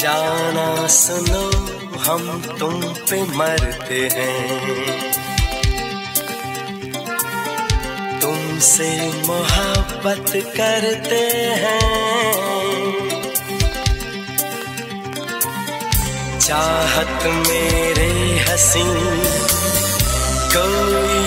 जाना सुनो, हम तुम पे मरते हैं। तुमसे मोहब्बत करते हैं। चाहत मेरे हसीन, कोई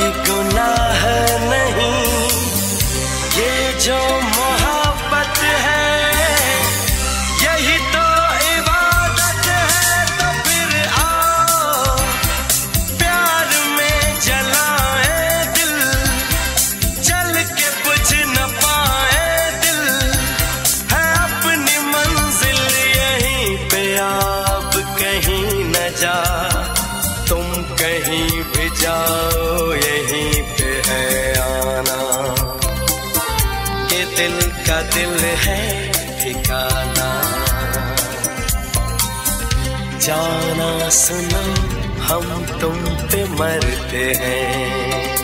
दिल का दिल है ठिकाना। जाना सुना, हम तुम पे मरते हैं।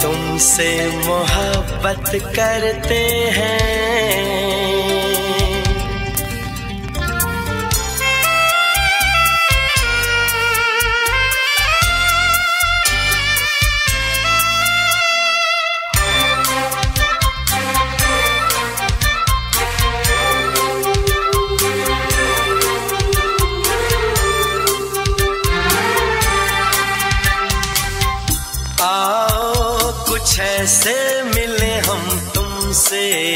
तुमसे मोहब्बत करते हैं। कुछ ऐसे मिले हम तुमसे?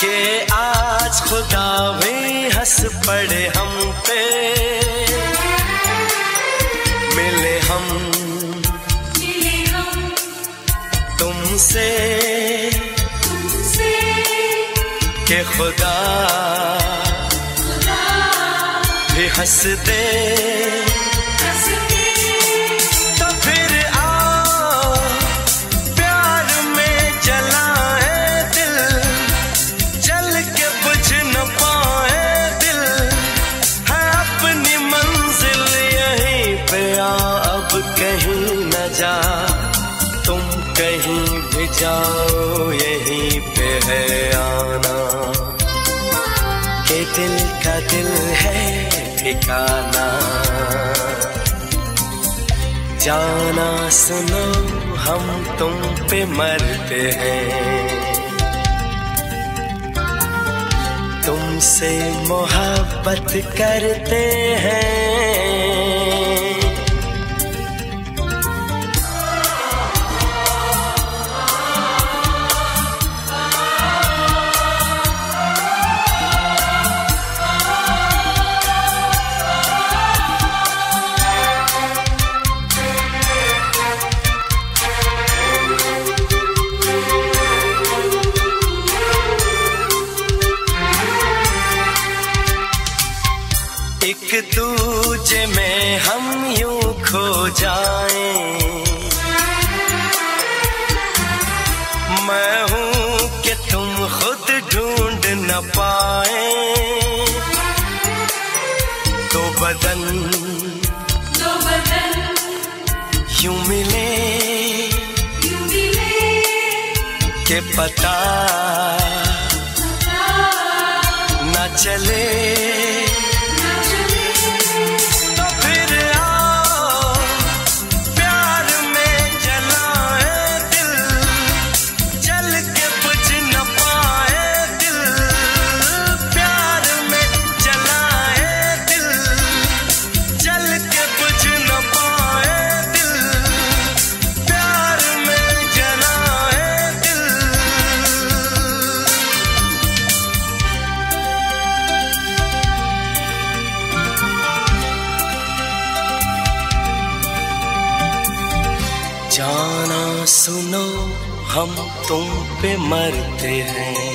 के आज खुदा भी हंस पड़े हम पे। मिले हम तुमसे। के खुदा खुदा भी हंस दे। जाओ, यहीं पे है आना। के दिल का दिल है ठिकाना। जाना सुनो, हम तुम पे मरते हैं। तुमसे मोहब्बत करते हैं। एक दूजे में हम यूँ खो जाएँ। मैं हूँ कि तुम खुद ढूंढ न पाए। तो बदन दो बदन यूँ मिले यूँ मिले। के पता पता न चले। सुनो हम तुम पे मरते हैं।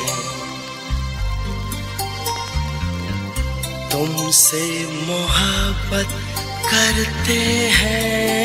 तुमसे मोहब्बत करते हैं।